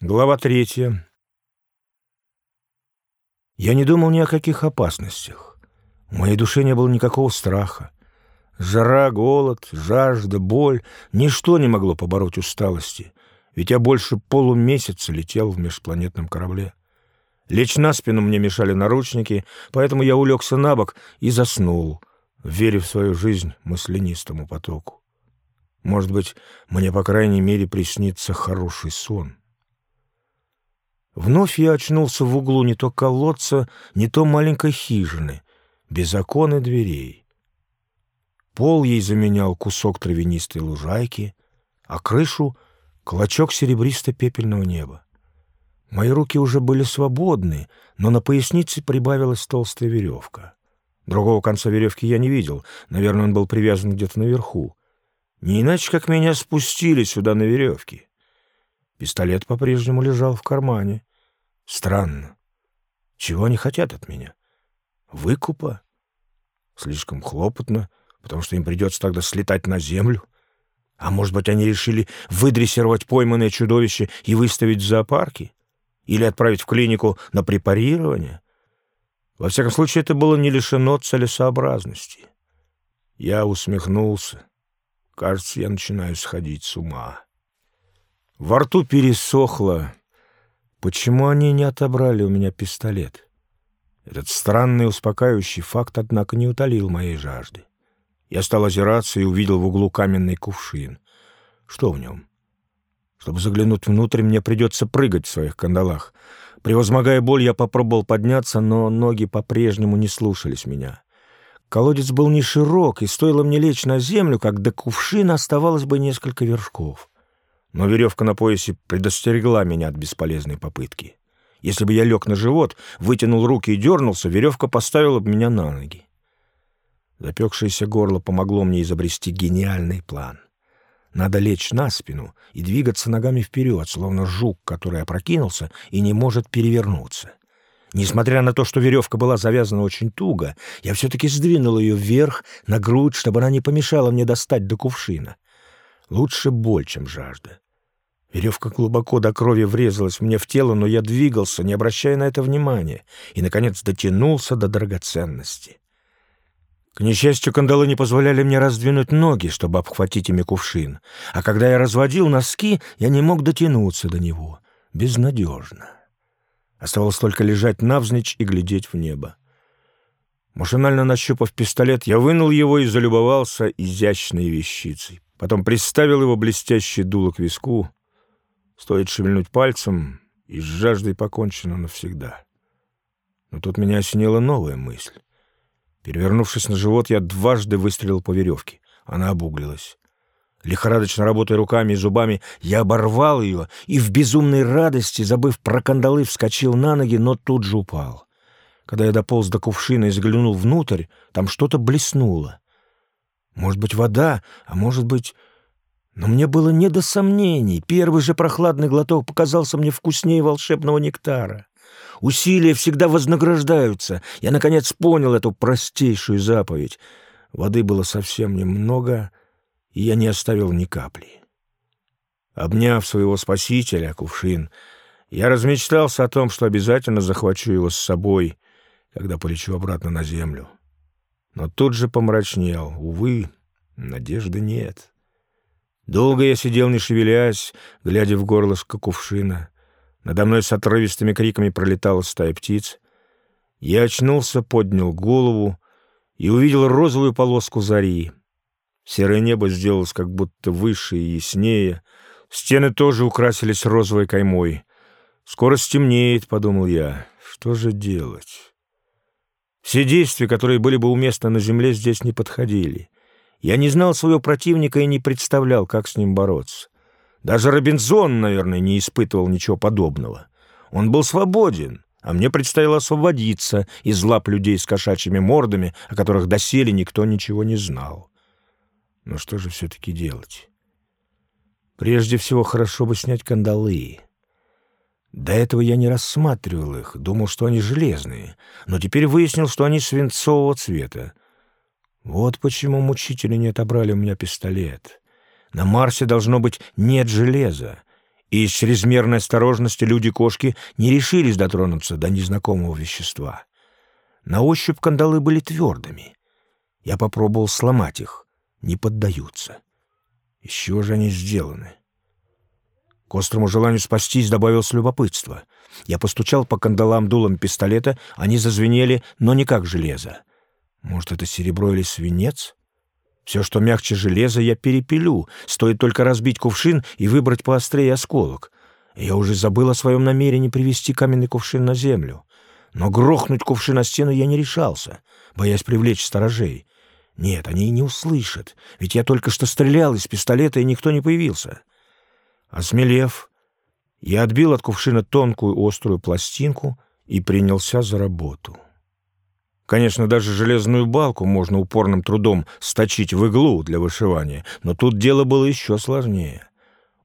Глава третья. Я не думал ни о каких опасностях. В моей душе не было никакого страха. Жара, голод, жажда, боль — ничто не могло побороть усталости, ведь я больше полумесяца летел в межпланетном корабле. Лечь на спину мне мешали наручники, поэтому я улегся на бок и заснул, веря в свою жизнь мысленистому потоку. Может быть, мне, по крайней мере, приснится хороший сон. Вновь я очнулся в углу не то колодца, не то маленькой хижины, без окон и дверей. Пол ей заменял кусок травянистой лужайки, а крышу — клочок серебристо-пепельного неба. Мои руки уже были свободны, но на пояснице прибавилась толстая веревка. Другого конца веревки я не видел, наверное, он был привязан где-то наверху. Не иначе, как меня спустили сюда на веревке. Пистолет по-прежнему лежал в кармане. Странно. Чего они хотят от меня? Выкупа? Слишком хлопотно, потому что им придется тогда слетать на землю. А может быть, они решили выдрессировать пойманное чудовище и выставить в зоопарке? Или отправить в клинику на препарирование? Во всяком случае, это было не лишено целесообразности. Я усмехнулся. Кажется, я начинаю сходить с ума. Во рту пересохло. Почему они не отобрали у меня пистолет? Этот странный успокаивающий факт, однако, не утолил моей жажды. Я стал озираться и увидел в углу каменный кувшин. Что в нем? Чтобы заглянуть внутрь, мне придется прыгать в своих кандалах. Превозмогая боль, я попробовал подняться, но ноги по-прежнему не слушались меня. Колодец был не широк, и стоило мне лечь на землю, как до кувшина оставалось бы несколько вершков. Но веревка на поясе предостерегла меня от бесполезной попытки. Если бы я лег на живот, вытянул руки и дернулся, веревка поставила бы меня на ноги. Запекшееся горло помогло мне изобрести гениальный план. Надо лечь на спину и двигаться ногами вперед, словно жук, который опрокинулся и не может перевернуться. Несмотря на то, что веревка была завязана очень туго, я все-таки сдвинул ее вверх, на грудь, чтобы она не помешала мне достать до кувшина. Лучше боль, чем жажда. Веревка глубоко до крови врезалась мне в тело, но я двигался, не обращая на это внимания, и, наконец, дотянулся до драгоценности. К несчастью, кандалы не позволяли мне раздвинуть ноги, чтобы обхватить ими кувшин, а когда я разводил носки, я не мог дотянуться до него. Безнадежно. Оставалось только лежать навзничь и глядеть в небо. Машинально нащупав пистолет, я вынул его и залюбовался изящной вещицей. Потом приставил его блестящий дуло к виску. Стоит шевельнуть пальцем, и с жаждой покончено навсегда. Но тут меня осенила новая мысль. Перевернувшись на живот, я дважды выстрелил по веревке. Она обуглилась. Лихорадочно работая руками и зубами, я оборвал ее и в безумной радости, забыв про кандалы, вскочил на ноги, но тут же упал. Когда я дополз до кувшина и заглянул внутрь, там что-то блеснуло. Может быть, вода, а может быть... Но мне было не до сомнений. Первый же прохладный глоток показался мне вкуснее волшебного нектара. Усилия всегда вознаграждаются. Я, наконец, понял эту простейшую заповедь. Воды было совсем немного — и я не оставил ни капли. Обняв своего спасителя, кувшин, я размечтался о том, что обязательно захвачу его с собой, когда полечу обратно на землю. Но тут же помрачнел. Увы, надежды нет. Долго я сидел, не шевелясь, глядя в горлышко кувшина. Надо мной с отрывистыми криками пролетала стая птиц. Я очнулся, поднял голову и увидел розовую полоску зари — Серое небо сделалось как будто выше и яснее. Стены тоже украсились розовой каймой. «Скоро стемнеет», — подумал я. «Что же делать?» Все действия, которые были бы уместны на земле, здесь не подходили. Я не знал своего противника и не представлял, как с ним бороться. Даже Робинзон, наверное, не испытывал ничего подобного. Он был свободен, а мне предстояло освободиться из лап людей с кошачьими мордами, о которых доселе никто ничего не знал. Но что же все-таки делать? Прежде всего, хорошо бы снять кандалы. До этого я не рассматривал их, думал, что они железные, но теперь выяснил, что они свинцового цвета. Вот почему мучители не отобрали у меня пистолет. На Марсе должно быть нет железа, и из чрезмерной осторожности люди-кошки не решились дотронуться до незнакомого вещества. На ощупь кандалы были твердыми. Я попробовал сломать их. Не поддаются. Чего же они сделаны? К острому желанию спастись добавилось любопытство. Я постучал по кандалам дулом пистолета, они зазвенели, но не как железо. Может, это серебро или свинец? Все, что мягче железа, я перепилю. Стоит только разбить кувшин и выбрать поострее осколок. Я уже забыл о своем намерении привести каменный кувшин на землю. Но грохнуть кувшин на стену я не решался, боясь привлечь сторожей. Нет, они и не услышат, ведь я только что стрелял из пистолета, и никто не появился. Осмелев, я отбил от кувшина тонкую острую пластинку и принялся за работу. Конечно, даже железную балку можно упорным трудом сточить в иглу для вышивания, но тут дело было еще сложнее.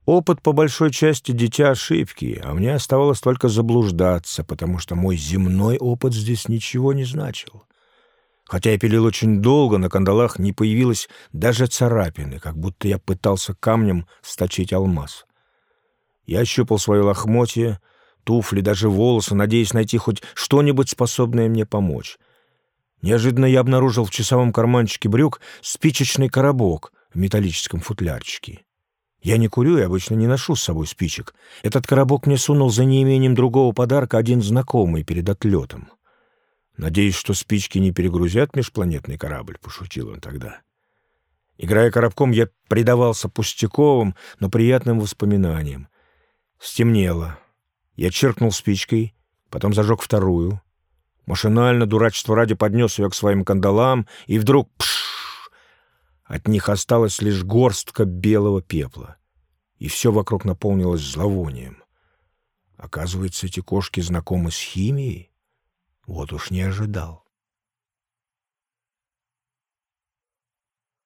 Опыт по большой части дитя ошибки, а мне оставалось только заблуждаться, потому что мой земной опыт здесь ничего не значил. Хотя я пилил очень долго, на кандалах не появилось даже царапины, как будто я пытался камнем сточить алмаз. Я ощупал свое лохмотье, туфли, даже волосы, надеясь найти хоть что-нибудь, способное мне помочь. Неожиданно я обнаружил в часовом карманчике брюк спичечный коробок в металлическом футлярчике. Я не курю и обычно не ношу с собой спичек. Этот коробок мне сунул за неимением другого подарка один знакомый перед отлетом. «Надеюсь, что спички не перегрузят межпланетный корабль», — пошутил он тогда. Играя коробком, я предавался пустяковым, но приятным воспоминаниям. Стемнело. Я черкнул спичкой, потом зажег вторую. Машинально, дурачество ради, поднес ее к своим кандалам, и вдруг пш! От них осталась лишь горстка белого пепла, и все вокруг наполнилось зловонием. Оказывается, эти кошки знакомы с химией? Вот уж не ожидал.